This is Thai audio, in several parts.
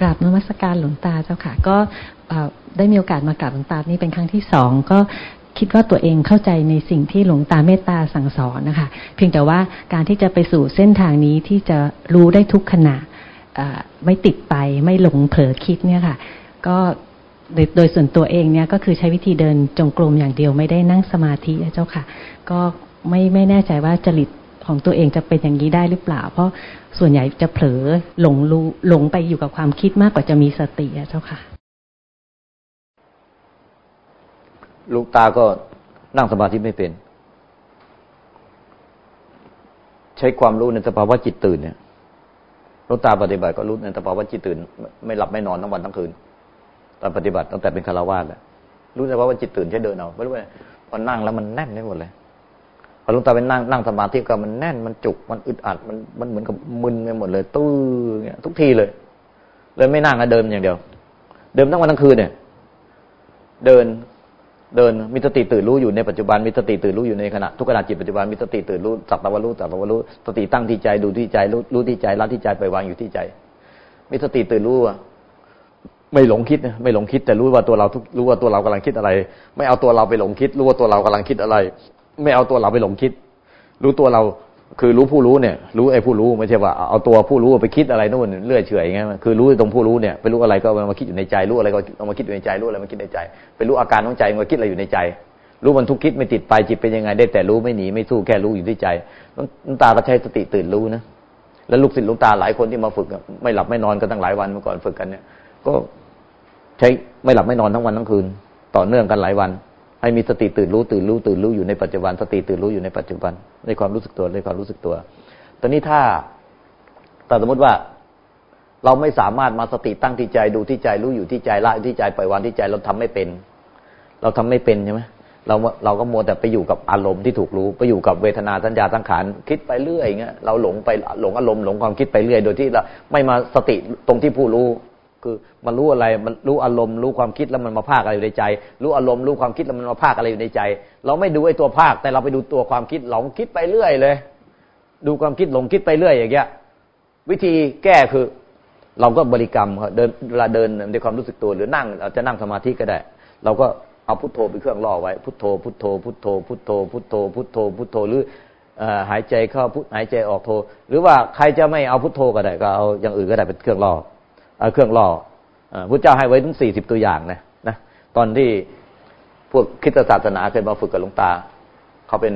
กราบนมัสการหลวงตาเจ้าค่ะ ก็ได้มีโอกาสมากราบหลวงตานี่เป็นครั้งที่สองก็คิดว่าตัวเองเข้าใจในสิ่งที่หลวงตาเมตตาสั่งสอนนะคะ เพียงแต่ว่าการที่จะไปสู่เส้นทางนี้ที่จะรู้ได้ทุกขณะไม่ติดไปไม่หลงเผลอคิดเนี่ยค่ะ ก็โดยโดยส่วนตัวเองเนี่ยก็คือใช้วิธีเดินจงกรมอย่างเดียวไม่ได้นั่งสมาธิเจ้าค่ะ ก็ไม่ไม่แน่ใจว่าจริต ของตัวเองจะเป็นอย่างนี้ได้หรือเปล่า เพราะส่วนใหญ่จะเผลอหลงรู้หลงไปอยู่กับความคิดมากกว่าจะมีสติเจ้าค่ะ ลูกตาก็นั่งสมาธิไม่เป็น ใช้ความรู้ในสภาวะจิตตื่นเนี่ยลูกตาปฏิบัติก็รู้ในสภาวะจิตตื่น ไม่หลับไม่นอนทั้งวันทั้งคืนตอนปฏิบัติตั้งแต่เป็นคารวาสแหละรู้แต่ว่าจิตตื่นใช้เดินเอาไม่รู้ว่าพอนั่งแล้วมันแน่นไปหมดเลย ลุงตาเป็นนั่งนั่งสมาธิก็มันแน่นมันจุกมันอึดอัดมันมันเหมือนกับมึนไปหมดเลยตู้อเงี้ยทุกทีเลย เลยไม่นั่งอะเดินอย่างเดียว เดินทั้งวันทั้งคืนเนี่ย เดินเดินมีสติตื่นรู้อยู่ในปัจจุบันมีสติตื่นรู้อยู่ในขณะทุกขณะจิตปัจจุบันมีสติตื่นรู้สักตะวันรู้สักตะวันรู้สติตั้งที่ใจดูที่ใจรู้รู้ที่ใจละที่ใจไปวางอยู่ที่ใจ มีสติตื่นรู้อะไม่หลงคิดนะไม่หลงคิด แต่รู้ว่าตัวเราทุกรู้ว่าตัวเรากำลังคิดอะไร ไม่เอาตัวเราไปหลงคิด รู้ว่าตัวเรากำลังคิดอะไร ไม่เอาตัวเราไปหลงคิด รู้ตัวเราคือรู้ผู้รู้เนี่ย รู้ไอ้ผู้รู้ไม่ใช่ว่าเอาตัวผู้รู้ไปคิดอะไรนู่นเลื่อยเฉยอย่างเงี้ยคือรู้ตรงผู้รู้เนี่ยไปรู้อะไรก็มาคิดอยู่ในใจ รู้อะไรก็เอามาคิดอยู่ในใจรู้อะไรมาคิดในใจ ไปรู้อาการของใจมาคิดอะไรอยู่ในใจ รู้มันทุกคิดไม่ติดไปจิตเป็นยังไงได้แต่รู้ไม่หนีไม่สู้แค่รู้อยู่ที่ใจน้ำตาก็ใช้สติตื่นรู้นะแล้วลูกศิษย์ลูกตาหลายคนที่มาฝึกไม่หลับไม่นอนกันตั้งหลายวันเมื่อก่อนฝึกกันเนี่ย ก็ใช้ไม่หลับไม่นอนทั้งวันทั้งคืน ต่อเนื่องกันหลายวัน ให้มีสติตื่นรู้ตื่นรู้ตื่นรู้อยู่ในปัจจุบัน สติตื่นรู้อยู่ในปัจจุบันในความรู้สึกตัวในความรู้สึกตัว ตอนนี้ถ้าแต่สมมติว่าเราไม่สามารถมาสติตั้งที่ใจดูที่ใจรู้อยู่ที่ใจละที่ใจปล่อยวางที่ใจเราทำไม่เป็น เราทำไม่เป็นใช่ไหมเราเราก็มัวแต่ไปอยู่กับอารมณ์ที่ถูกรู้ไปอยู่กับเวทนาสัญญาสังขารคิดไปเรื่อยเงี้ยเราหลงไปหลงอารมณ์หลงความคิดไปเรื่อย โดยที่เราไม่มาสติตรงที่ผู้รู้ คือมันรู้อะไรมันรู้อารมณ์รู้ความคิดแล้วมันมาภาคอะไรอยู่ในใจ รู้อารมณ์รู้ความคิดแล้วมันมาภาคอะไรอยู่ในใจ เราไม่ดูไอ้ตัวภาค แต่เราไปดูตัวความคิดหลงคิดไปเรื่อยเลย ดูความคิดหลงคิดไปเรื่อยอย่างเงี้ย วิธีแก้คือ เราก็บริกรรมเดินเวลาเดินในความรู้สึกตัวหรือนั่งเราจะนั่งสมาธิก็ได้ เราก็เอาพุทโธเป็นเครื่องล่อไว้พุทโธพุทโธพุทโธพุทโธพุทโธพุทโธพุทโธหรือหายใจเข้าพุทหายใจออกโธหรือว่าใครจะไม่เอาพุทโธก็ได้ก็เอาอย่างอื่นก็ได้เป็นเครื่องล่อ เครื่องล่อพระเจ้าให้ไว้ถึงสี่สิบตัวอย่างนะนะตอนที่พวกคิดศาสนาเคยมาฝึกกับหลวงตา เขาเป็น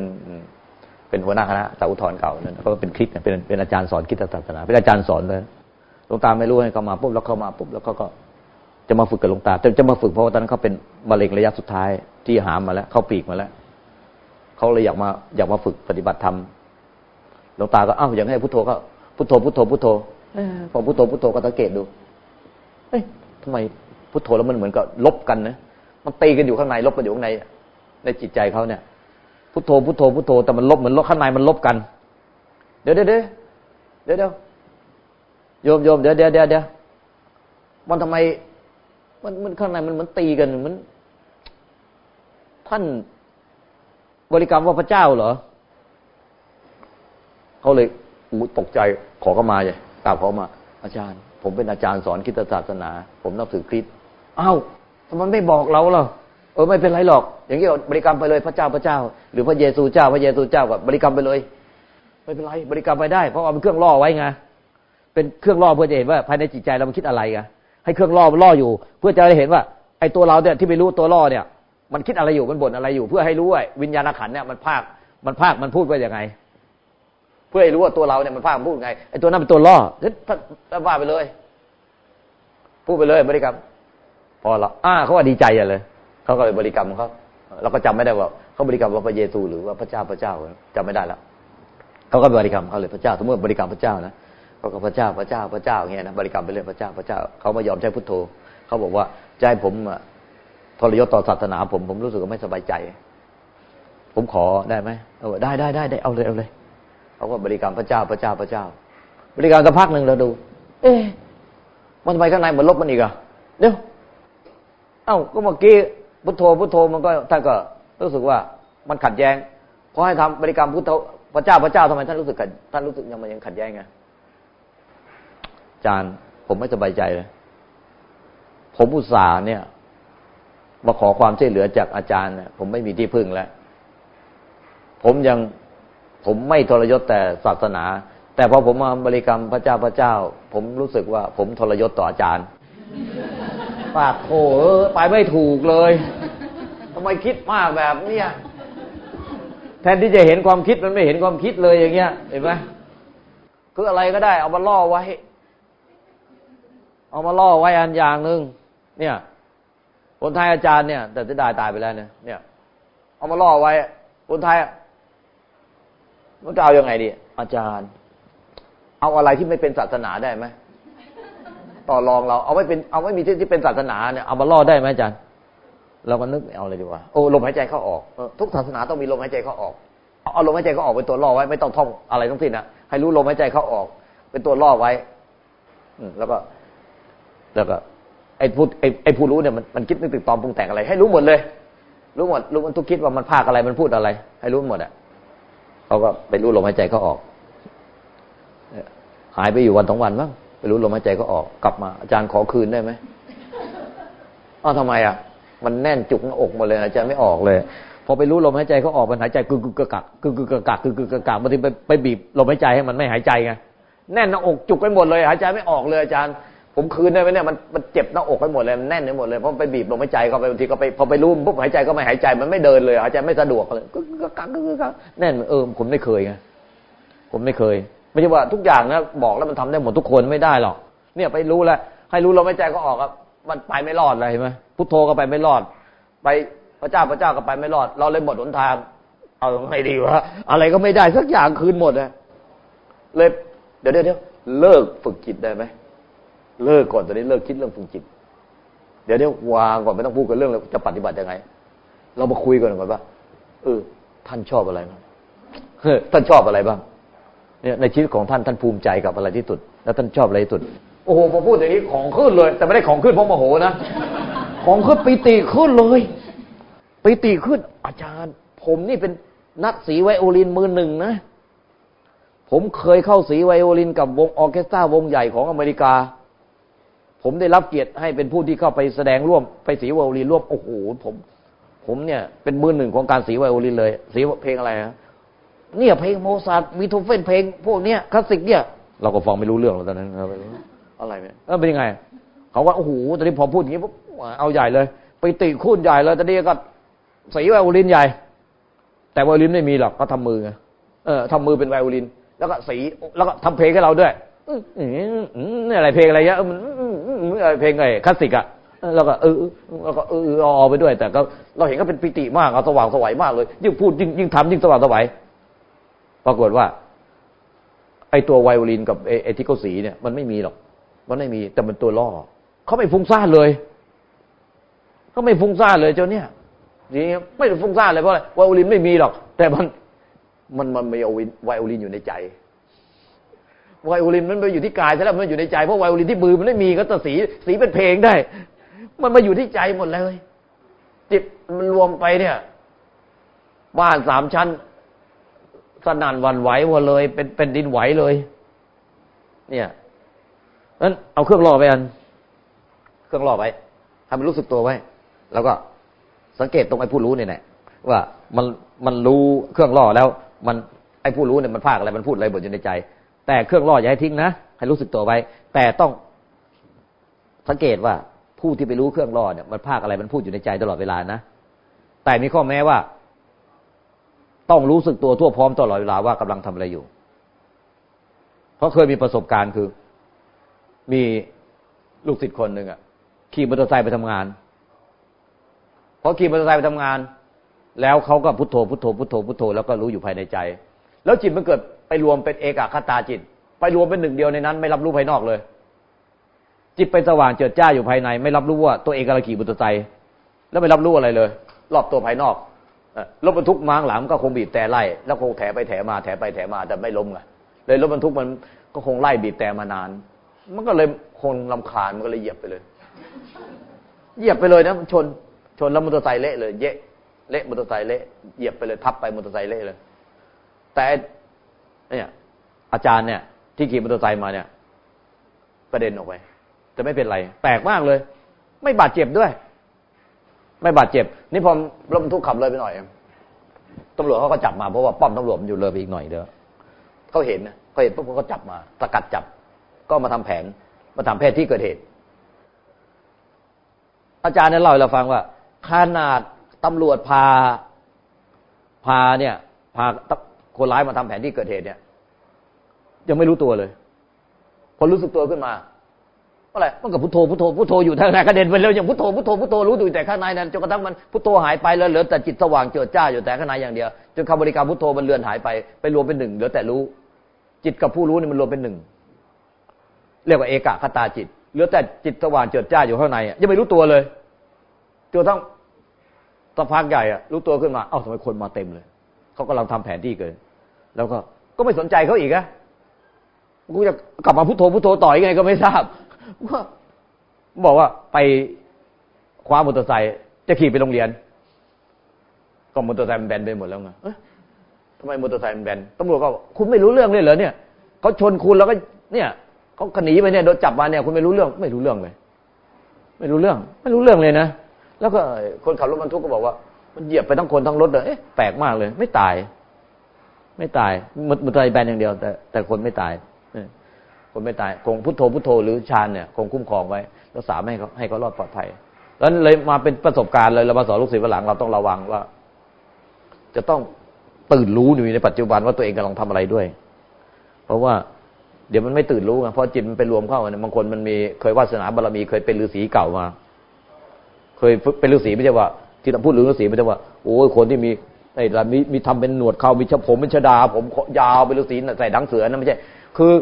เป็นหัวหน้าคณะสาวอุทธรเก่านั่นเขาเป็นคริสเป็นเป็นอาจารย์สอนคิดศาสนา เป็นอาจารย์สอนเลยหลวงตาไม่รู้ให้เขามาปุ๊บแล้วเขามาปุ๊บแล้วเขาก็จะมาฝึกกับหลวงตาจะจะมาฝึกเพราะว่าตอนนั้นเขาเป็นมะเร็งระยะสุดท้ายที่หามมาแล้วเขาปีกมาแล้วเขาเลยอยากมาอยากมาฝึกปฏิบัติธรรมหลวงตาก็อ้าวอยากให้พุทโธก็พุทโธพุทโธพุทโธพอพุทโธพุทโธก็สังเกตดูเอ้ยทำไมพุทโธแล้วมันเหมือนกับลบกันนะมันตีกันอยู่ข้างในลบกันอยู่ข้างใน ในจิตใจเขาเนี่ย พุทโธพุทโธพุทโธแต่มันลบเหมือนลบข้างในมันลบกัน เดี๋ยวเดี๋ยวเดี๋ยวเดี๋ยวโยมโยมเดี๋ยวเดี๋ยวเดี๋ยวเดี๋ยวมันทำไม มันมันข้างในมันเหมันตีกันเหมันท่านบริกรรมว่าพระเจ้าเหรอเขาเลยตกใจขอเข้ามาเลยกราบขอมา อาจารย์ ผมเป็นอาจารย์สอนคิดศาสนา ผมนับถือคริสต์อ้าวทำไมไม่บอกเราล่ะเออไม่เป็นไรหรอก อย่างนี้บริกรรมไปเลยพระเจ้าพระเจ้า หรือพระเยซูเจ้า พระเยซูเจ้ากับบริกรรมไปเลย ไม่เป็นไรบริกรรมไปได้ เพราะว่าเป็นเครื่องล่อไว้ไงเป็นเครื่องล่อเพื่อจะเห็นว่าภายในจิตใจเรามันคิดอะไรไงให้เครื่องล่อมันล่ออยู่ เพื่อจะได้เห็นว่า ไอ้ตัวเราเนี่ยที่ไม่รู้ตัวล่อเนี่ย มันคิดอะไรอยู่มันบ่นอะไรอยู่ เพื่อให้รู้ว่าวิญญาณขันเนี่ยมันภาคมันภาคมันพูดว่าอย่างไง เพื่อให้รู้ว่าตัวเราเนี่ยมันภาคมันพูดไงไอ้ตัวนั้นเป็นตัวล่อถ้าถ้าว่าไปเลย พูดไปเลยบริกรรม พอเราอ้าเขาว่าดีใจอย่างเลยเขาก็เลยบริกรรมของเขาเราก็จำไม่ได้ว่าเขาบริกรรมว่าพระเยซูหรือว่าพระเจ้าพระเจ้าจำไม่ได้แล้วเขาก็บริกรรมเขาเลยพระเจ้าสมมติบริกรรมพระเจ้านะเขาก็พระเจ้าพระเจ้าพระเจ้าเงี้ยนะบริกรรมไปเรื่อยพระเจ้าพระเจ้าเขาไม่ยอมใช้พุทโธเขาบอกว่าใจผมทรยศต่อศาสนา ผมผมรู้สึกว่าไม่สบายใจ ผมขอได้ไหมเอาได้ได้ได้ได้เอาเลยเอาเลยเขาก็บริกรรมพระเจ้าพระเจ้าพระเจ้า บริกรรมสักพักหนึ่งเราดู เอ๊ มันทำไมข้างในเหมันลบมันอีกอะเดี๋ยวเอ้าก็เมื่อกี้พุทโธพุทโธมันก็ท่านก็รู้สึกว่ามันขัดแย้งพอให้ทำบริกรรมพุทโธพระเจ้าพระเจ้าทำไมท่านรู้สึกท่านรู้สึกยังมันยังขัดแย้งไงอาจารย์ผมไม่สบายใจเลยผมอุตส่าห์เนี่ยมาขอความช่วยเหลือจากอาจารย์เนี่ยผมไม่มีที่พึ่งแล้ว ผมยังผมไม่ทรยศแต่ศาสนา แต่พอผมมาบริกรรมพระเจ้าพระเจ้า ผมรู้สึกว่า ผมทรยศต่ออาจารย์ปากโถไปไม่ถูกเลยทำไมคิดมากแบบเนี้ยแทนที่จะเห็นความคิดมันไม่เห็นความคิดเลยอย่างเงี้ย เห็นไหมคืออะไรก็ได้ เอามาล่อไว้ เอามาล่อไว้อันอย่างหนึ่งเนี่ยคนไทยอาจารย์เนี่ย แต่จะได้ตายไปแล้วเนี่ยเนี่ย เอามาล่อไว้คนไทยมันจะเอาอยัางไงดี อาจารย์ เอาอะไรที่ไม่เป็นศาสนาได้ไหมต่อรองเราเอาไม่เป็นเอาไม่มีที่ที่เป็นศาสนาเนี่ยเอามาล่อได้ไหมอาจารย์เราก็นึกเอาเลยดีกว่าโอ้ลมหายใจเข้าออกทุกศาสนาต้องมีลมหายใจเข้าออกเอาลมหายใจเข้าออกเป็นตัวล่อไว้ไม่ต้องท่องอะไรทั้งสิ้นนะให้รู้ลมหายใจเข้าออก เป็นตัวล่อไว้ อืแล้วก็ แล้วก็ไอ้ผู้ไอ้ไอ้ผู้รู้เนี่ยมันมันคิดนึกตึกตอมปรุงแต่งอะไร ให้รู้หมดเลย รู้หมด รู้มันทุกคิดว่ามันภาคอะไรมันพูดอะไร ให้รู้หมดอะเขาก็ไปรู้ลมหายใจเขาออก หายไปอยู่วันสองวันบ้างไปรู้ลมหายใจเขาออกกลับมา อาจารย์ขอคืนได้ไหมอ้าวทำไมอะ มันแน่นจุกหน้าอกหมดเลยอาจารย์ไม่ออกเลย พอไปรู้ลมหายใจเขาออกมันหายใจกึกกึกกะกักกึกกึกกะกักกึกกึกกะกักบางทีไปไปบีบลมหายใจให้มันไม่หายใจไงแน่นหน้าอกจุกไปหมดเลย หายใจไม่ออกเลยอาจารย์ ผมคืนได้ไหมเนี่ยมันมันเจ็บหน้าอกไปหมดเลยมันแน่นไปหมดเลยเพราะไปบีบลมหายใจเข้าไปบางทีก็ไปพอไปรู้ปุ๊บหายใจก็ไม่หายใจมันไม่เดินเลย หายใจไม่สะดวกเลยกึกกะกักกึกกะกักแน่นเออผมไม่เคยไงผมไม่เคย ไม่ใช่ว่าทุกอย่างนะบอกแล้วมันทำได้หมดทุกคนไม่ได้หรอก เนี่ยไปรู้แล้วให้รู้ลมหายใจก็ออกครับมันไปไม่รอดเลยเห็นไหมพุทโธก็ไปไม่รอด ไปพระเจ้าพระเจ้าก็ไปไม่รอด เราเลยหมดหนทาง เอาไงดีวะอะไรก็ไม่ได้สักอย่างคืนหมดเลยเลยเดี๋ยวเดี๋ยวเลิกฝึกจิตได้ไหมเลิกก่อนตอนนี้เลิกคิดเรื่องฝึกจิต เดี๋ยวเดี๋ยววางก่อนไม่ต้องพูดกันเรื่องจะปฏิบัติยังไง เรามาคุยกันก่อนว่าเออท่านชอบอะไรบ้างท่านชอบอะไรบ้าง เนี่ยในชีวิตของท่านท่านภูมิใจกับอะไรที่สุด แล้วท่านชอบอะไรที่สุด โอ้โหพอพูดอย่างนี้ของขึ้นเลย แต่ไม่ได้ของขึ้นเพราะโมโหนะ ของขึ้นปีติขึ้นเลยปีติขึ้น อาจารย์ ผมนี่เป็นนักสีไวโอลินมือหนึ่งนะ ผมเคยเข้าสีไวโอลินกับวงออเคสตราวงใหญ่ของอเมริกา ผมได้รับเกียรติให้เป็นผู้ที่เข้าไปแสดงร่วมไปสีไวโอลินร่วมโอ้โหผม ผมเนี่ยเป็นมือหนึ่งของการสีไวโอลินเลย สีเพลงอะไรฮะ เนี่ยเพลงโมซาร์ทบีโธเฟนเพลงพวกเนี้ยคลาสสิกเนี่ยเราก็ฟังไม่รู้เรื่องตอนนั้นอะไรเนี่ยเออเป็นยังไง เขาว่าโอ้โหตอนนี้พอพูดอย่างนี้ปุ๊บเอาใหญ่เลย ปีติขึ้นใหญ่เลยตอนนี้ก็สีไวโอลินใหญ่ แต่ไวโอลินไม่มีหรอกก็ทำมือไงเออทำมือเป็นไวโอลิน แล้วก็สีแล้วก็ทำเพลงให้เราด้วยนี่อะไรเพลงอะไรเงี้ยมันเพลงไงคลาสสิกอะแล้วก็เออแล้วก็เออออไปด้วย แต่ก็เราเห็นก็เป็นปิติมากเอาสว่างสวัยมากเลยยิ่งพูดยิ่งยิ่งทำยิ่งสว่างสวัย ปรากฏว่า ไอตัวไวโอลินกับไอที่เขาสีเนี่ย มันไม่มีหรอก มันไม่มี แต่มันตัวล่อเขาไม่ฟุ้งซ่านเลยเขาไม่ฟุ้งซ่านเลยเจ้าเนี่ยนี่ไม่ฟุ้งซ่านเลยเพราะอะไรไวโอลินไม่มีหรอก แต่มันมันมันมีไวโอลินอยู่ในใจไวโอลินมันไปอยู่ที่กายใช่แล้วมันอยู่ในใจเพราะไวโอลินที่มือมันไม่มีก็จะสีสีเป็นเพลงได้ มันมาอยู่ที่ใจหมดเลยจิตมันรวมไปเนี่ย บ้านสามชั้น สนั่นวันไหวหมดเลย เป็นเป็นดินไหวเลย เนี่ยนั้นเอาเครื่องรอไปอัน เครื่องรอไว้ทำมันรู้สึกตัวไว้ แล้วก็สังเกตตรงไอ้ผู้รู้เนี่ยแหละว่ามันมันรู้เครื่องล่อแล้ว มันไอ้ผู้รู้เนี่ยมันพากอะไรมันพูดอะไรบทอยู่ในใจ แต่เครื่องล่ออย่าให้ทิ้งนะให้รู้สึกตัวไว้ แต่ต้องสังเกตว่าผู้ที่ไปรู้เครื่องล่อเนี่ยมันพากอะไรมันพูดอยู่ในใจตลอดเวลานะแต่มีข้อแม้ว่า ต้องรู้สึกตัวทั่วพร้อมตลอดเวลาว่ากำลังทำอะไรอยู่ เพราะเคยมีประสบการณ์คือ มีลูกศิษย์คนหนึ่งอะขี่มอเตอร์ไซค์ไปทำงานพอขี่มอเตอร์ไซค์ไปทำงาน แล้วเขาก็พุทโธพุทโธพุทโธพุทโธแล้วก็รู้อยู่ภายในใจ แล้วจิตมันเกิดไปรวมเป็นเอกคตาจิต ไปรวมเป็นหนึ่งเดียวในนั้น ไม่รับรู้ภายนอกเลย จิตไปสว่างเจิดจ้าอยู่ภายใน ไม่รับรู้ว่าตัวเองกำลังขี่มอเตอร์ไซค์แล้วไม่รับรู้อะไรเลย รอบตัวภายนอก รถบรรทุกม้างหลังก็คงบีบแต่ไล่ แล้วคงแถไปแถมาแถไปแถมาแต่ไม่ล้มไงเลยรถบรรทุกมันก็คงไล่บีบแต่มานาน มันก็เลยคงลำคาญมันก็เลยเหยียบไปเลย เหยียบไปเลยนะมันชนชนแล้วมอเตอร์ไซค์เละเลย เยะเละมอเตอร์ไซค์เละเหยียบไปเลยทับไปมอเตอร์ไซค์เละเลย แต่เนี่ยอาจารย์เนี่ย ที่ขี่มอเตอร์ไซค์มาเนี่ยกระเด็นออกไปแต่ไม่เป็นไร แปลกมากเลย ไม่บาดเจ็บด้วย ไม่บาดเจ็บ นี่พอรถบรรทุกขับเลยไปหน่อยตำรวจเขาก็จับมาเพราะว่าป้อมตำรวจมันอยู่เลยไปอีกหน่อยเดียวเขาเห็นนะเขาเห็นปุ๊บเขาก็จับมาสกัดจับ ก็มาทำแผนมาทำแพทย์ที่เกิดเหตุ อาจารย์เนี่ยเล่าให้เราฟังว่า ขนาดตำรวจพาพาเนี่ยพาคนร้ายมาทำแผนที่เกิดเหตุเนี่ย ยังไม่รู้ตัวเลย พอรู้สึกตัวขึ้นมา อะไรมันกับพุทโธพุทโธพุทโธอยู่ทางไหนกระเด็นไปแล้วอยังพุทโธพุทโธพุทโธรู้อยู่แต่ข้างในนั้นจนกระทั่งมันพุทโธหายไปแล้วเหลือแต่จิตสว่างเจิดจ้าอยู่แต่ข้างในอย่างเดียวจนคำบริกรรมพุทโธมันเลือนหายไปไปรวมเป็นหนึ่งเหลือแต่รู้ จิตกับผู้รู้นี่มันรวมเป็นหนึ่งเรียกว่าเอกคตาจิตเหลือแต่จิตสว่างเจิดจ้าอยู่ข้างในยังไม่รู้ตัวเลยจนทั้งสักพักใหญ่อะรู้ตัวขึ้นมาเอ้าทำไมคนมาเต็มเลยเขากำลังทำแผนที่เกิน แล้วก็ก็ไม่สนใจเขาอีกอะกูจะกลับมาพุทโธพุทโธต่อยังไงก็ไม่ทราบ บอกว่าไปคว้ามอเตอร์ไซค์จะขี่ไปโรงเรียน ก็มอเตอร์ไซค์มันแบนไปหมดแล้วไงทำไมมอเตอร์ไซค์มันแบนตำรวจก็คุณไม่รู้เรื่องเลยเหรอเนี่ยเขาชนคุณแล้วก็เนี่ยเขาขนีไปเนี่ยโดนจับมาเนี่ยคุณไม่รู้เรื่องไม่รู้เรื่องเลย ไม่รู้เรื่อง ไม่รู้เรื่องเลยนะแล้วก็คนขับรถบรรทุกก็บอกว่า มันเหยียบไปทั้งคนทั้งรถเลยเอ๊ะแปลกมากเลย ไม่ตาย ไม่ตายมอเตอร์ไซค์แบนอย่างเดียว แต่แต่คนไม่ตาย คนไม่ตายคงพุทโธพุทโธหรือฌานเนี่ยคงคุ้มครองไว้รักษาไม่ให้เขาให้เขารอดปลอดภัยแล้วเลยมาเป็นประสบการณ์เลยเรามาสอนลูกศิษย์วันหลังเราต้องระวังว่า จะต้องตื่นรู้อยู่ในปัจจุบันว่าตัวเองกำลังทำอะไรด้วย เพราะว่าเดี๋ยวมันไม่ตื่นรู้ไงเพราะจิตมันไปรวมเข้าเนี่ยบางคนมันมีเคยวาสนาบารมีเคยเป็นฤาษีเก่ามา เคยเป็นฤาษีไม่ใช่ว่า ที่เราพูดถึงฤาษีไม่ใช่ว่าโอ้ยคนที่มีไอ้มีมีทำเป็นหนวดเขามีชผมเป็นชดา ผมยาวเป็นฤาษีใส่ดังเสือนั่นไม่ใช่ คือ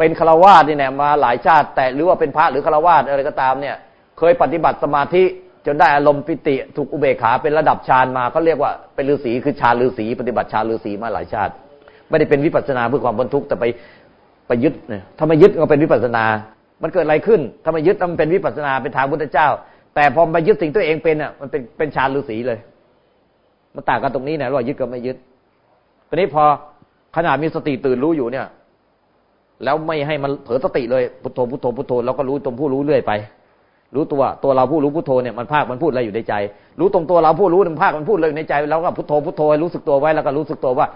เป็นฆราวาสนี่แน่มาหลายชาติ แต่หรือว่าเป็นพระหรือฆราวาสอะไรก็ตามเนี่ย เคยปฏิบัติสมาธิจนได้อารมณ์ปิติถูกอุเบกขาเป็นระดับฌานมาเขาเรียกว่าเป็นฤาษีคือฌานฤาษีปฏิบัติฌานฤาษีมาหลายชาติ ไม่ได้เป็นวิปัสนาเพื่อความพ้นทุกแต่ไปไปยึดเนี่ยถ้าไม่ยึดก็เป็นวิปัสนา มันเกิดอะไรขึ้นถ้าไม่ยึดมันเป็นวิปัสนาเป็นทางพุทธเจ้า แต่พอไปยึดสิ่งตัวเองเป็นอะมันเป็นเป็นฌานฤาษีเลย มันต่างกันตรงนี้นะว่ายึดกับไม่ยึดตอนนี้พอขนาดมีสติตื่นรู้อยู่เนี่ย แล้วไม่ให้มันเผลอสติเลยพุทโธพุทโธพุทโธแล้วก็รู้ตรงผู้รู้เรื่อยไป รู้ตัวตัวเราผู้รู้พุทโธเนี่ยมันภาคมันพูดอะไรอยู่ในใจ รู้ตรงตัวเราผู้รู้มันภาคมันพูดเลยในใจแล้วก็พุทโธพุทโธรู้สึกตัวไว้แล้วก็รู้สึกตัวว่า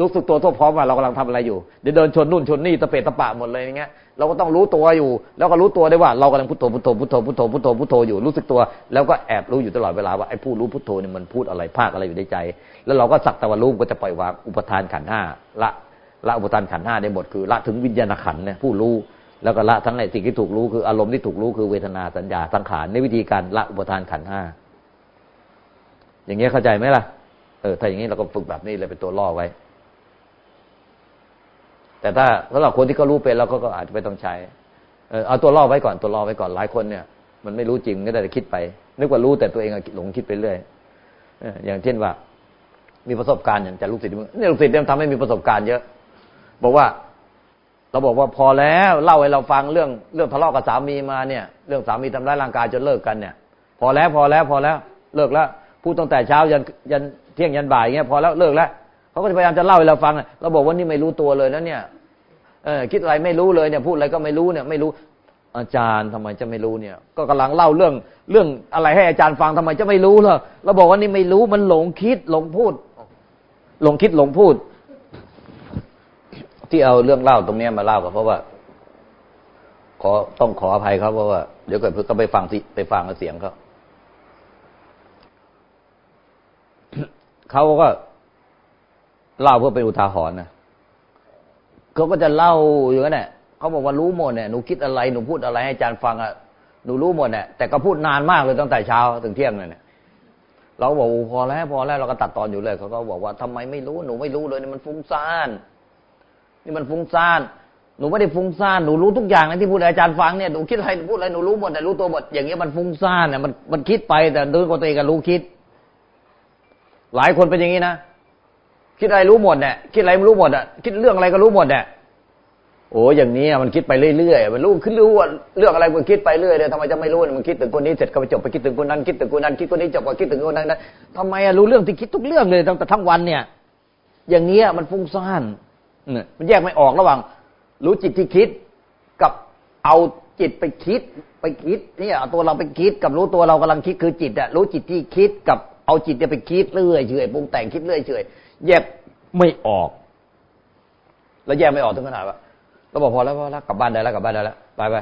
รู้สึกตัวทั่วพร้อมว่าเรากำลังทำอะไรอยู่เดี๋ยวเดินชนนู่นชนนี่ตะเปตะปะหมดเลยอย่างเงี้ยเราก็ต้องรู้ตัวอยู่ แล้วก็รู้ตัวได้ว่าเรากำลังพุทโธพุทโธพุทโธพุทโธพุทโธพุทโธอยู่รู้สึกตัว แล้วก็แอบรู้อยู่ตลอดเวลาว่าไอ้ผู้รู้พุทโธเนี่ยมันพูดอะไรภาคอะไรอยู่ในใจ แล้วเราก็สักแต่ว่ารู้ก็จะปล่อยวางอุปทานขันห้าละ ละอุปทานขันห้าได้หมดคือละถึงวิญญาณขันเนี่ยผู้รู้แล้วก็ละทั้งในสิ่งที่ถูกรู้คืออารมณ์ที่ถูกรู้คือเวทนาสัญญาสังขารในวิธีการละอุปทานขันห้าอย่างเงี้ยเข้าใจไหมล่ะเออถ้าอย่างนี้เราก็ฝึกแบบนี้เลยเป็นตัวล่อไว้ แต่ถ้าสำหรับคนที่เขารู้เป็นเราก็อาจจะไม่ต้องใช้เออเอาตัวล่อไว้ก่อนตัวล่อไว้ก่อนหลายคนเนี่ย มันไม่รู้จริงก็ได้แต่คิดไปนึกว่ารู้แต่ตัวเองหลงคิดไปเรื่อยอย่างเช่นว่า มีประสบการณ์อย่างจะลูกศิษย์เนี่ลูกศิษย์เนี่ยทำให้มีประสบการณ์เยอะ บอกว่า เราบอกว่าพอแล้วเล่าให้เราฟังเรื่องเรื่องทะเลาะกับสามีมาเนี่ย เรื่องสามีทำร้ายร่างกายจนเลิกกันเนี่ย พอแล้วพอแล้วพอแล้วเลิกแล้วพูดตั้งแต่เช้ายันยันเที่ยงยันบ่ายเงี้ยพอแล้วเลิกแล้วเขาก็พยายามจะเล่าให้เราฟังเราบอกว่านี่ไม่รู้ตัวเลยนะเนี่ยเออคิดอะไรไม่รู้เลยเนี่ยพูดอะไรก็ไม่รู้เนี่ยไม่รู้อาจารย์ทำไมจะไม่รู้เนี่ย ก็กำลังเล่าเรื่องเรื่องอะไรให้อาจารย์ฟังทำไมจะไม่รู้ล่ะเราบอกว่านี่ไม่รู้มันหลงคิดหลงพูด หลงคิดหลงพูด ที่เอาเรื่องเล่าตรงนี้มาเล่าก็เพราะว่า ขอต้องขออภัยครับเพราะว่าเดี๋ยวเกิดเพื่อก็ไปฟังสิไปฟังเสียงเขาเขาก็เล่าเพื่อเป็นอุทาหรณ์นะเขาก็จะเล่าอยู่นั่นแหละเขาบอกว่ารู้หมดเนี่ยหนูคิดอะไรหนูพูดอะไรให้อาจารย์ฟังอะหนูรู้หมดเนี่ยแต่ก็พูดนานมากเลยตั้งแต่เช้าถึงเที่ยงเลยเนี่ยเราบอกพอแล้วพอแล้วเราก็ตัดตอนอยู่เลยเขาก็บอกว่าทำไมไม่รู้หนูไม่รู้เลยนี่มันฟุ้งซ่าน นี่มันฟุ้งซ่านหนูไม่ได้ฟุ้งซ่านหนูรู้ทุกอย่างนะที่พูดอาจารย์ฟังเนี่ยหนูคิดอะไรพูดอะไรหนูรู้หมดแต่รู้ตัวหมดอย่างเงี้ยมันฟุ้งซ่านเนี่ยมันมันคิดไปแต่ดูตัวเองก็รู้คิด หลายคนเป็นอย่างนี้นะคิดอะไรรู้หมดเนี่ยคิดอะไรรู้หมดอะคิดเรื่องอะไรก็รู้หมดเนี่ยโอ้อย่างนี้มันคิดไปเรื่อยๆมันรู้ขึ้นรู้ว่าเรื่องอะไรมันคิดไปเรื่อยเลยทำไมจะไม่รู้มันคิดถึงคนนี้เสร็จก็ไปจบไปคิดถึงคนนั้นคิดถึงคนนั้นคิดคนนี้จบก็คิดถึงคนนั้นทำไมรู้เรื่องที่คิดทุกเรื่องเลยตั้งแต่ทั้งวันเนี่ย อย่างเงี้ยมันฟุ้งซ่าน เนี่ยมันแยกไม่ออกระหว่าง รู้จิตที่คิดกับเอาจิตไปคิด ไปคิดเนี่ยเอาตัวเราไปคิดกับรู้ตัวเรากำลังคิดคือจิตอะรู้จิตที่คิดกับเอาจิตเนี่ยไปคิดเรื่อยเฉยปรุงแต่งคิดเรื่อยเฉยแยกไม่ออก แล้วแยกไม่ออกถึงขนาดว่าเราบอกพอแล้วพอแล้วกลับบ้านได้แล้วกลับบ้านได้แล้วไปไป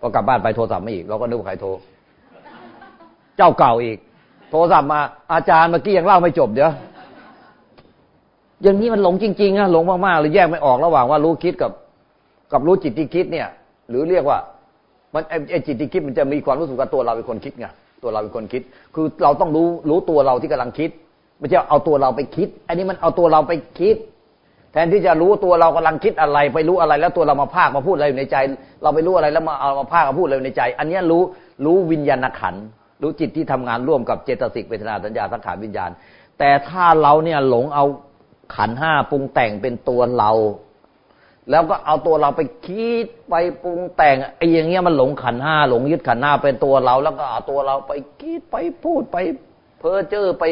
พอกลับบ้านไปโทรศัพท์ไม่อีกเราก็นึกว่าใครโทร เจ้าเก่าอีก โทรศัพท์มาอาจารย์เมื่อกี้ยังเล่าไม่จบเดี๋ยว อย่างนี้มันหลงจริงๆอะหลงมากๆเลยแยกไม่ออกระหว่างว่ารู้คิดกับ กับรู้จิตที่คิดเนี่ย หรือเรียกว่า มันไอ้จิตที่คิดมันจะมีความรู้สึกว่าตัวเราเป็นคนคิดไงตัวเราเป็นคนคิด คือเราต้องรู้รู้ตัวเราที่กำลังคิดไม่ใช่เอาตัวเราไปคิด อันนี้มันเอาตัวเราไปคิด แทนที่จะรู้ตัวเรากำลังคิดอะไร ไปรู้อะไร แล้วตัวเรามาภาคมาพูดอะไรอยู่ในใจ เราไปรู้อะไรแล้วมาเอามาภาคมาพูดอะไรอยู่ในใจ อันนี้รู้รู้วิญญาณขันรู้จิตที่ทำงานร่วมกับเจตสิกเวทนาสัญญาสังขารวิญญาณ แต่ถ้าเราเนี่ยหลงเอา ขันห้าปรุงแต่งเป็นตัวเรา แล้วก็เอาตัวเราไปคิดไปปรุงแต่งไอ้อย่างเงี้ยมันหลงขันห้าหลงยึดขันห้าเป็นตัวเรา แล้วก็เอาตัวเราไปคิดไปพูดไปเพ้อเจ้อไป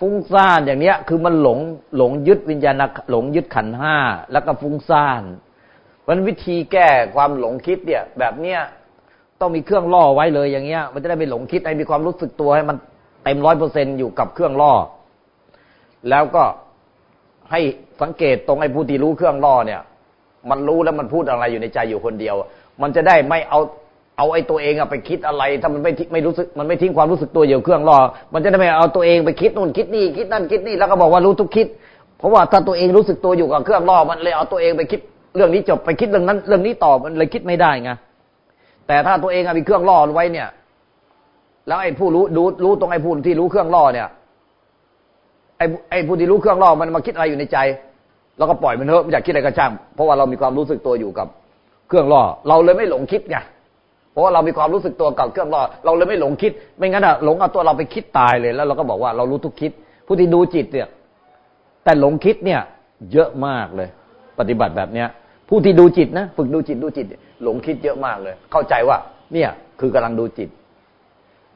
ฟุ้งซ่านอย่างเนี้ย คือมันหลงหลงยึดวิญญาณหลงยึดขันห้าแล้วก็ฟุ้งซ่านมันวิธีแก้ความหลงคิดเนี่ย แบบเนี้ยต้องมีเครื่องล่อไว้เลยอย่างเงี้ย มันจะได้ไม่หลงคิดให้มีความรู้สึกตัวให้มันเต็มร้อยเปอร์เซ็นอยู่กับเครื่องล่อ แล้วก็ ให้สังเกตตรงไอ้ผู้ที่รู้เครื่องล่อเนี่ย มันรู้แล้วมันพูดอะไรอยู่ในใจอยู่คนเดียว มันจะได้ไม่เอาเอาไอ้ตัวเองอะไปคิดอะไร ถ้ามันไม่ไม่รู้สึกมันไม่ทิ้งความรู้สึกตัวอยู่เครื่องล่อมันจะได้ไม่เอาตัวเองไปคิดนู่นคิดนี่คิดนั่นคิดนี่แล้วก็บอกว่ารู้ทุกคิด เพราะว่าถ้าตัวเองรู้สึกตัวอยู่กับเครื่องล่อมันเลยเอาตัวเองไปคิดเรื่องนี้จบไปคิดเรื่องนั้น เรื่องนี้ต่อมันเลยคิดไม่ได้ไงแต่ถ้าตัวเองมีเครื่องล่อไว้เนี่ย แล้วไอ้ผู้รู้รู้รู้ตรงไอ้ผู้ที่รู้เครื่องล่อเนี่ย ไอ้ไอ้ผู้ที่รู้เครื่องล่อมันมาคิดอะไรอยู่ในใจ แล้วก็ปล่อยมันเถอะไม่อยากคิดอะไรก็ช่าง เพราะว่าเรามีความรู้สึกตัวอยู่กับเครื่องล่อเราเลยไม่หลงคิดไงเพราะว่าเรามีความรู้สึกตัวกับเครื่องล่อเราเลยไม่หลงคิด ไม่งั้นอะหลงเอาตัวเราไปคิดตายเลย แล้วเราก็บอกว่าเรารู้ทุกคิด ผู้ที่ดูจิตเนี่ย แต่หลงคิดเนี่ย เยอะมากเลย ปฏิบัติแบบเนี้ย ผู้ที่ดูจิตนะฝึกดูจิตดูจิต หลงคิดเยอะมากเลย เข้าใจว่า เนี่ย คือกำลังดูจิต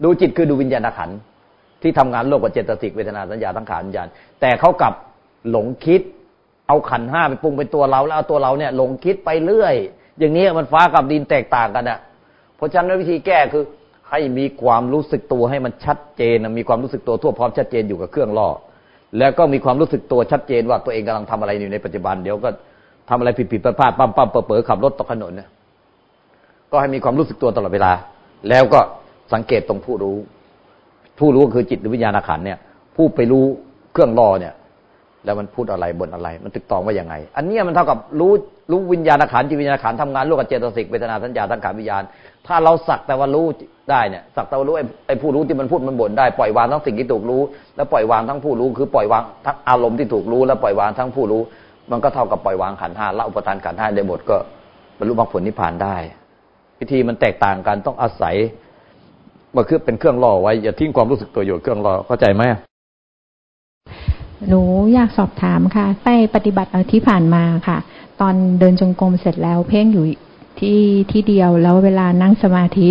ดูจิตคือดูวิญญาณขันธ์ ที่ทำงานโลกกับเจตสิกเวทนาสัญญาทั้งขานวิญญาณแต่เขากับหลงคิด เอาขันห้าไปปรุงเป็นตัวเราแล้วเอาตัวเราเนี่ยหลงคิดไปเรื่อย อย่างนี้มันฟ้ากับดินแตกต่างกันอะเพราะฉะนั้นวิธีแก้คือให้มีความรู้สึกตัวให้มันชัดเจนมีความรู้สึกตัวทั่วพร้อมชัดเจนอยู่กับเครื่องล่อแล้วก็มีความรู้สึกตัวชัดเจนว่าตัวเองกำลังทำอะไรอยู่ในปัจจุบันเดี๋ยวก็ทำอะไรผิดผิดพลาดปั๊มปั๊มเป๋อขับรถตกถนนเนี่ยก็ให้มีความรู้สึกตัวตลอดเวลา แล้วก็สังเกตตรงผู้รู้ ผู้รู้ก็คือจิตหรือวิญญาณขันเนี่ย ผู้ไปรู้เครื่องรอเนี่ย แล้วมันพูดอะไรบนอะไร มันตึกตองว่ายังไง อันนี้มันเท่ากับรู้รู้วิญญาณขันจิตวิญญาณขันทำงานร่วมกับเจตสิกเวทนาสัญญาตั้งขาวิญญาณ ถ้าเราสักแต่ว่ารู้ได้เนี่ยสักแต่ว่ารู้ไอ้ผู้รู้ที่มันพูดมันบ่นได้ปล่อยวางทั้งสิ่งที่ถูกรู้ แล้วปล่อยวางทั้งผู้รู้คือปล่อยวางทั้งอารมณ์ที่ถูกรู้แล้วปล่อยวางทั้งผู้รู้ มันก็เท่ากับปล่อยวางขันห้าละอุปทานขันห้าได้หมดก็บรรลุมรรคผลนิพพานได้ วิธีมันแตกต่างกันต้องอาศัย ว่าคือเป็นเครื่องล่อไว้อย่าทิ้งความรู้สึกตัวอยู่เครื่องล่อเข้าใจไหมหนูอยากสอบถามค่ะไปปฏิบัติที่ผ่านมาค่ะ ตอนเดินจงกรมเสร็จแล้ว เพ่งอยู่ที่ที่เดียวแล้วเวลานั่งสมาธิ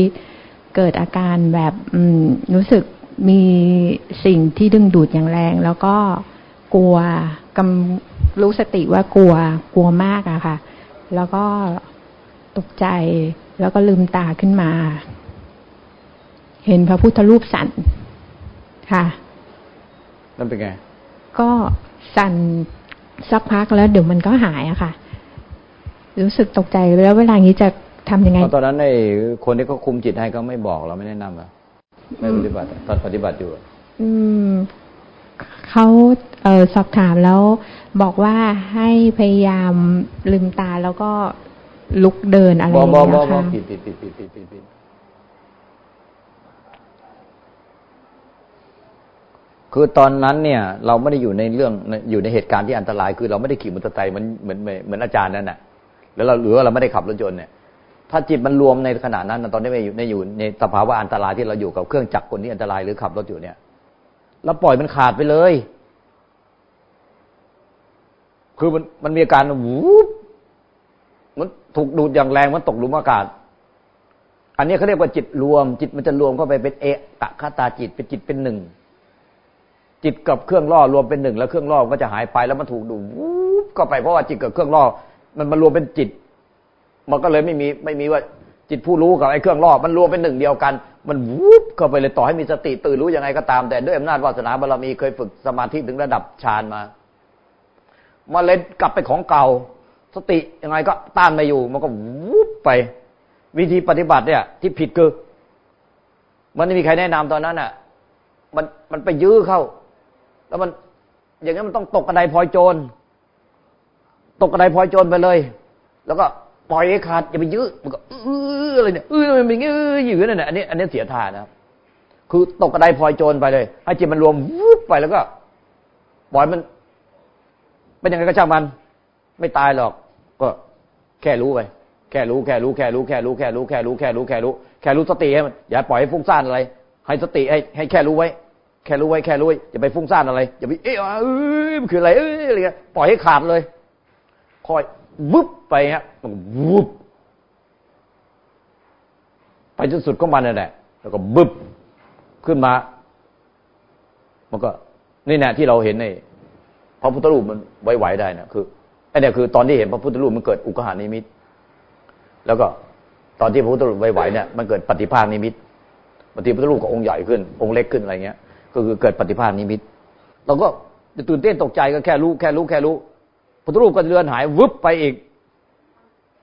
เกิดอาการแบบรู้สึกมีสิ่งที่ดึงดูดอย่างแรง แล้วก็กลัวกำรู้สติว่ากลัวกลัวมากอะค่ะ แล้วก็ตกใจแล้วก็ลืมตาขึ้นมา เห็นพระพุทธรูปสั่นค่ะนั่นเป็นไง ก็สั่นสักพักแล้วเดี๋ยวมันก็หายอะค่ะ รู้สึกตกใจแล้วเวลานี้จะทำยังไงตอนนั้นในคนที่เขาคุมจิตให้ก็ไม่บอกเราไม่แนะนำอะไม่ปฏิบัติตอนปฏิบัติอยู่อืมเขาเออสอบถามแล้วบอกว่าให้พยายามลืมตาแล้วก็ลุกเดินอะไรอย่างเงี้ยค่ะผิดผิดผิดผิดผิดผิด คือตอนนั้นเนี่ย เราไม่ได้อยู่ในเรื่องอยู่ในเหตุการณ์ที่อันตราย คือเราไม่ได้ขี่มอเตอร์ไซค์เหมือนเหมือนเหมือนอาจารย์นั่นแหะแล้วเราหรือว่าเราไม่ได้ขับรถยนต์เนี่ยถ้าจิตมันรวมในขณะนั้นตอนนี้ไม่อยู่ในอยู่ในสภาวะอันตรายที่เราอยู่กับเครื่องจักรคนที่อันตรายหรือขับรถอยู่เนี่ยเราปล่อยมันขาดไปเลย คือมันมันมีอาการวูบมันถูกดูดอย่างแรงมันตกหลุมอากาศ อันนี้เขาเรียกว่าจิตรวม จิตมันจะรวมเข้าไปเป็นเอะตะคาตาจิตเป็นจิตเป็นหนึ่ง จิตกับเครื่องล่อรวมเป็นหนึ่งแล้วเครื่องล่อก็จะหายไปแล้วมันถูกดูวูบก็ไปเพราะว่าจิตกับเครื่องล่อมันมารวมเป็นจิต มันก็เลยไม่มีไม่มีว่าจิตผู้รู้กับไอ้เครื่องล่อมันรวมเป็นหนึ่งเดียวกัน มันวุบเข้าไปเลยต่อให้มีสติตื่นรู้ยังไงก็ตาม แต่ด้วยอำนาจวาสนาบารมีเคยฝึกสมาธิถึงระดับฌานมามาเลยกลับไปของเก่า สติยังไงก็ต้านไม่อยู่ มันก็วุบไป วิธีปฏิบัติเนี่ย ที่ผิดคือ มันไม่มีใครแนะนำตอนนั้นอะ มันมันไปยื้อเข้า แล้วมันอย่างนี้มันต้องตกกระไดพลอยโจร ตกกระไดพลอยโจรไปเลย แล้วก็ปล่อยให้ขาดอย่าไปยื้อมันก็อื้ออะไรเนี่ยอื้อมันเป็นอื้อยื้อนั่นแหละอันนี้ อันนี้เสียท่านะครับคือตกกระไดพลอยโจรไปเลย ให้จิตมันรวมวุบไปแล้วก็ปล่อยมันเป็นยังไงก็ช่างมัน ไม่ตายหรอก ก็แค่รู้ไปแค่รู้แค่รู้แค่รู้แค่รู้แค่รู้แค่รู้แค่รู้แค่รู้แค่รู้สติให้มันอย่าปล่อยให้ฟุ้งซ่านอะไร ให้สติให้ให้แค่รู้ไว้ แค่รู้ไว้แค่รู้ไว้อย่าไปฟุ้งซ่านอะไรอย่าไปเอ๊ะเอ้ยมันคืออะไรเอ้ยอะไรเงี้ยปล่อยให้ขาดเลยคอยวุบไปฮะมันวุบไปจนสุดของมันนั่นแหละแล้วก็บึบขึ้นมา มันก็นี่แน่ที่เราเห็นในพระพุทธรูปมันไหวๆได้นะคือไอ้นี่คือตอนที่เห็นพระพุทธรูปมันเกิดอุกหานิมิต แล้วก็ตอนที่พระพุทธรูปไหวๆเนี่ยมันเกิดปฏิภาณนิมิตบางทีพระพุทธรูปก็องค์ใหญ่ขึ้น องค์เล็กขึ้นอะไรเงี้ย ก็คือเกิดปฏิภาณนิมิต เราก็จะตื่นเต้นตกใจก็แค่รู้แค่รู้แค่รู้พุทธรูปก็เลือนหายวึบไปอีก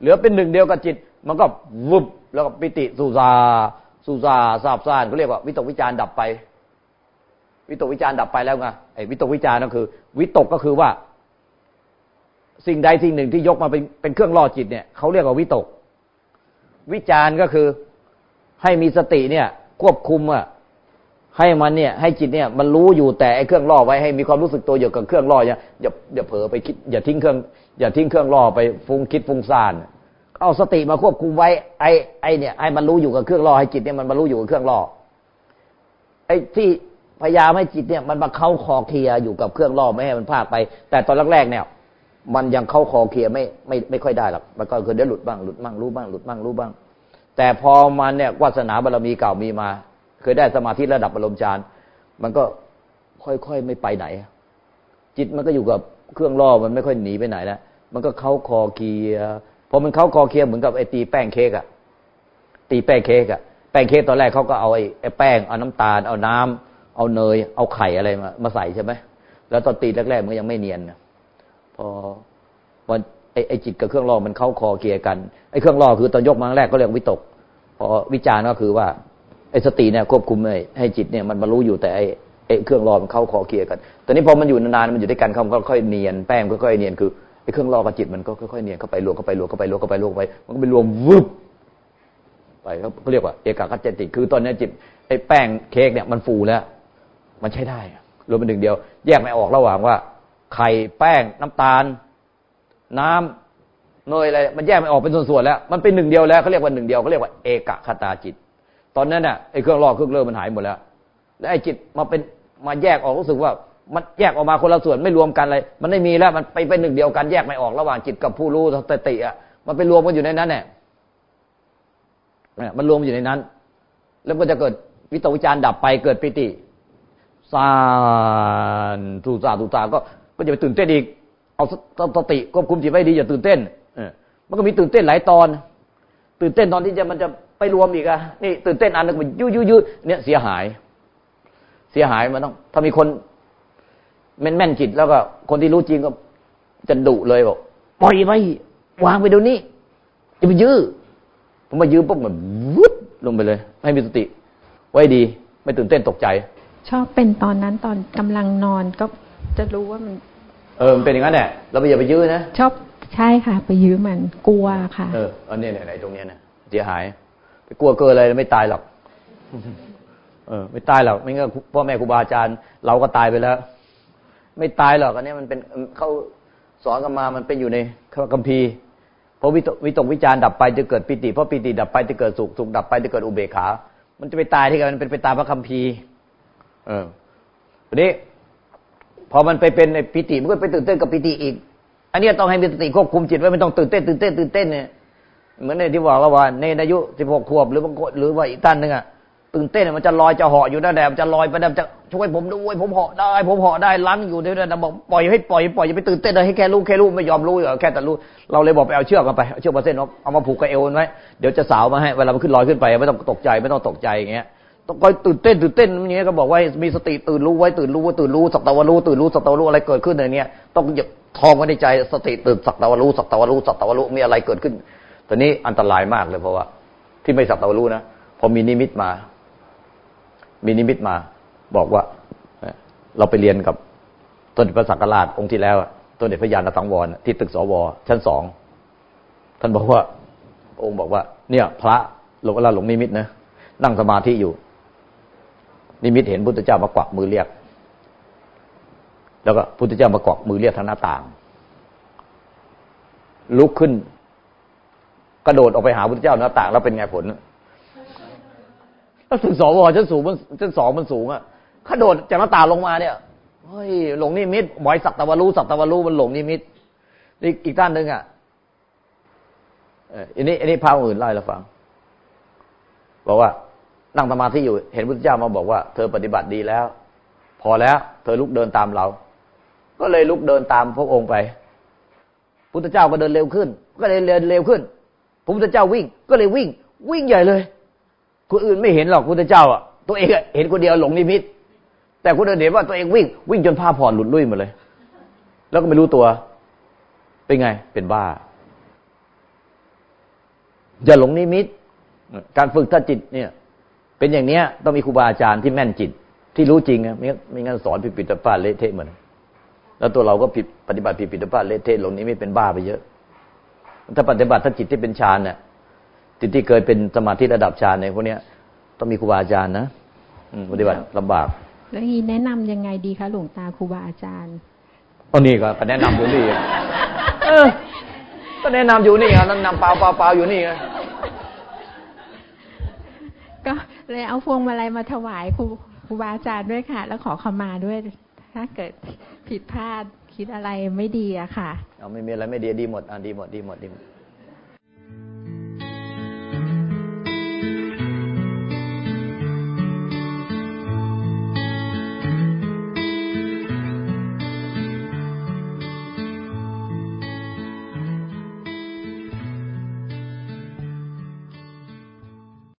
เหลือเป็นหนึ่งเดียวกับจิต มันก็วึบแล้วก็ปิติสุซาสุซาซาบซ่านเขาเรียกว่าวิตกวิจารดับไป วิตกวิจารดับไปแล้วไงไอ้วิตกวิจารนั่นคือ วิตกก็คือว่า สิ่งใดสิ่งหนึ่งที่ยกมาเป็นเป็นเครื่องล่อจิตเนี่ยเขาเรียกว่าวิตก วิจารก็คือให้มีสติเนี่ย ควบคุมอะ ให้มันเนี่ยให้จิตเนี่ยมันรู้อยู่แต่ไอ้เครื่องล่อไว้ให้มีความรู้สึกตัวอยู่กับเครื่องล่ออย่าอย่าอย่าเผลอไปคิดอย่าทิ้งเครื่อง อย่าทิ้งเครื่องล่อไปฟุ้งคิดฟุ้งซ่านเอาสติมาควบคุมไว้ไอ้ไอ้เนี่ยให้มันรู้อยู่กับเครื่องล่อให้จิตเนี่ยมันมารู้อยู่กับเครื่องล่อไอ้ที่พยายามให้จิตเนี่ย มันมาเข้าคอเคลียอยู่กับเครื่องล่อไม่ให้มันพลาดไป แต่ตอนแรกๆเนี่ย มันยังเข้าคอเคลียไม่ไม่ไม่ค่อยได้หรอกมันก็คือเดี๋ยวหลุดบ้างหลุดบ้างรู้บ้างหลุดบ้างรู้บ้าง แต่พอมันเนี่ยวาสนาบารรมีเก่ามีมา เคยได้สมาธิระดับอารมณ์ฌานมันก็ค่อยๆไม่ไปไหน จิตมันก็อยู่กับเครื่องล่อมันไม่ค่อยหนีไปไหนแล้วมันก็เข้าคอเคียพอมันเข้าคอเคียเหมือนกับไอ้ตีแป้งเค้กอะตีแป้งเค้กอะแป้งเค้กตอนแรกเขาก็เอาไอ้แป้งเอาน้ำตาลเอาน้ำเอาเนย เอาไข่อะไรมามาใส่ใช่ไหมแล้วตอนตีแรกๆมันยังไม่เนียนพอวันไอ้ไอจิตกับเครื่องล่อมันเข้าคลอเคลียกันไอ้เครื่องล่อคือตอนยกมาแรกก็เรียกวิตก พอวิจารณ์ก็คือว่า ไอ้สติเนี่ยควบคุมให้ให้จิตเนี่ยมันบรรลุอยู่แต่ไอ้ไอ้เครื่องล่อมันเข้าคลอเคลียกันตอนนี้พอมันอยู่นานๆมันอยู่ด้วยกันเขาค่อยๆเนียนแป้งค่อยๆเนียนคือไอ้เครื่องล่อกับจิตมันก็ค่อยๆเนียนเข้าไปรวมเข้าไปรวมเข้าไปรวมเข้าไปรวมไป มันก็ไปรวมวึบไปเขาเรียกว่าเอกกัจจติคือตอนนี้จิตไอ้แป้งเค้กเนี่ยมันฟูแล้ว มันใช้ได้รวมเป็นหนึ่งเดียว แยกไม่ออกระหว่างว่า ไข่แป้งน้ำตาล น้ำเนยอะไรมันแยกไม่ออกเป็นส่วนๆแล้ว มันเป็นหนึ่งเดียวแล้วเขาเรียกว่าหนึ่งเดียวเขาเรียกว่าเอกคตาจิต ตอนนั้นน่ะไอ้เครื่องล่อเครื่องเลื่อมันหายหมดแล้ว แล้วไอ้จิตมาเป็นมาแยกออกรู้สึกว่ามันแยกออกมาคนละส่วนไม่รวมกันเลย มันไม่มีแล้วมันไปเป็นหนึ่งเดียวกันแยกไม่ออกระหว่างจิตกับผู้รู้สติอะมันไปรวมกันอยู่ในนั้นเนี่ยมันรวมอยู่ในนั้น แล้วก็จะเกิดวิตกวิจารดับไปเกิดปิติสานตูซาตูซาก็ก็จะไปตื่นเต้นอีก เอาสติควบคุมจิตไว้ดีอย่าตื่นเต้นเออมันก็มีตื่นเต้นหลายตอน ตื่นเต้นตอนที่จะมันจะ ไปรวมอีกอะนี่ตื่นเต้นอันนึงมันยุยุยุเนี่ยเสียหาย เสียหายมันต้อง ถ้ามีคนแม่นแม่นจิตแล้วก็ คนที่รู้จริงก็จะดุเลยบอกปล่อยไปวางไปเดี๋ยวนี้จะไปยื้อผมมายื้อปุ๊บมันวุดลงไปเลยให้มีสติ ไว้ดี ไม่ตื่นเต้นตกใจ ชอบเป็นตอนนั้นตอนกำลังนอนก็จะรู้ว่ามัน เออมันเป็นอย่างนั้นแหละเราไปอย่าไปยื้อนะชอบใช่ค่ะ ไปยื้อมันกลัวค่ะ เอออันนี้ไหนตรงนี้นะเสียหาย ไปกลัวเกินอะไรไม่ตายหรอกเออ ไม่ตายหรอกไม่งั้นพ่อแม่ครูบาอาจารย์ เราก็ตายไปแล้ว ไม่ตายหรอกอันนี้มันเป็นเขาสอนกันมามันเป็นอยู่ในคัมภีร์พอวิตวิตกวิจารดับไปจะเกิดปิติเพราะปิติดับไปจะเกิดสุขสุขดับไปจะเกิดอุเบกขา มันจะไปตายที่กันมันเป็นไปตามพระคัมภีร์ เออทีนี้พอมันไปเป็นในปิติมันก็ไปตื่นเต้นกับปิติอีก อันนี้ต้องให้มีสติควบคุมจิตไว้ไม่ต้องตื่นเต้นตื่นเต้นตื่นเต้นเนี่ย เหมือนในที่บอกว่าในอายุสิบหกขวบหรือบางคนหรือว่าอีกท่านหนึ่งอะตื่นเต้นมันจะลอยจะเหาะอยู่นั่นแหละมันจะลอยไปนั่นจะช่วยผมด้วยผมเหาะได้ ผมเหาะได้ลังอยู่ด้วยนะบอกปล่อยให้ปล่อยปล่อยอย่าไปตื่นเต้นเลยให้แค่รู้แค่รู้ไม่ยอมรู้เหรอแค่แต่รู้เราเลยบอกไปเอาเชือกกันไปเอาเชือกมาเส้นเอามาผูกกับเอวไว้เดี๋ยวจะสาวมาให้เวลามันขึ้นลอยขึ้นไปไม่ต้องตกใจไม่ต้องตกใจอย่างเงี้ยต้องคอยตื่นเต้นตื่นเต้นอย่างเงี้ยก็บอกว่ามีสติตื่นรู้ไว้ตื่นรู้ว่าตื่นรู้สักตะวันรู้ตื่นรู้สักตะวันรู้อะไรเกิดขึ้นในเนี้ยต้องทองไว้ในใจสติตื่นสักตะวันรู้สักตะวันรู้สักตะวันรู้มีอะไรเกิดขึ้น ตอนนี้อันตรายมากเลยเพราะว่า ที่ไม่สักตะวันรู้นะพอมีนิมิตมา มีนิมิตมา บอกว่า เราไปเรียนกับต้นเด็จพระสังฆราชองค์ที่แล้วต้นเด็จพระยาณสังวรที่ตึกสวชั้นสองท่านบอกว่า องค์บอกว่า เนี่ย พระหลวงเวลาหลงนิมิตนะนั่งสมาธิอยู่ นิมิตเห็นพุทธเจ้ามากวักมือเรียก แล้วก็พุทธเจ้ามากวักมือเรียกทางหน้าต่าง ลุกขึ้น กระโดดออกไปหาพุทธเจ้าหน้าต่างแล้วเป็นไงผลแล้วถึงสวชั้นสูงมันชั้นสองมันสูงอะกระโดดจากหน้าต่างลงมาเนี่ยเฮ้ยหลงนิมิตบอยสักตะวันรู้สักตะวันรู้มันหลงนิมิตนี่อีกด้านหนึ่งอะอันนี้อันนี้พาอื่นเล่เราฟัง บอกว่านั่งสมาธิอยู่ เห็นพุทธเจ้ามาบอกว่า เธอปฏิบัติดีแล้ว พอแล้ว เธอลุกเดินตามเรา ก็เลยลุกเดินตามพระองค์ไป พุทธเจ้าก็เดินเร็วขึ้น ก็เลยเดินเร็วขึ้น พระพุทธเจ้าวิ่ง ก็เลยวิ่ง วิ่งใหญ่เลย คนอื่นไม่เห็นหรอกพุทธเจ้าอะตัวเองเห็นคนเดียวหลงนิมิต แต่คนอื่นเห็นว่าตัวเองวิ่ง วิ่งจนผ้าผ่อนหลุดลุ่ยหมดเลย แล้วก็ไม่รู้ตัว เป็นไง เป็นบ้า อย่าหลงนิมิต การฝึกถ้าจิตเนี่ย เป็นอย่างเนี้ย ต้องมีครูบาอาจารย์ที่แม่นจิต ที่รู้จริงอะไม่งั้นสอนผิดผิดพลาดเละเทะเหมือนแล้วตัวเราก็ผิดปฏิบัติผิดผิดพลาดเละเทะหลงนี้ไม่เป็นบ้าไปเยอะ ถ้าปฏิบัติถ้าจิตที่เป็นฌานเนี่ยจิตที่เคยเป็นสมาธิระดับฌานในพวกนี้ต้องมีครูบาอาจารย์นะปฏิบัติลำบาก แล้วนี้แนะนํำยังไงดีคะหลวงตาครูบาอาจารย์อันนี้ก็แนะนำอยู่นี่เออก็แนะนำอยู่นี่อะนั่นนำเปล่าเปล่าเปล่าอยู่นี่ไงก็เลยเอาพวงมาลัยมาถวายครูครูบาอาจารย์ด้วยค่ะ แล้วขอขมาด้วย ถ้าเกิดผิดพลาด คิดอะไรไม่ดีอะค่ะเอาไม่มีอะไรไม่ดีดีหมดอ่าดีหมดดีหมดดีหมด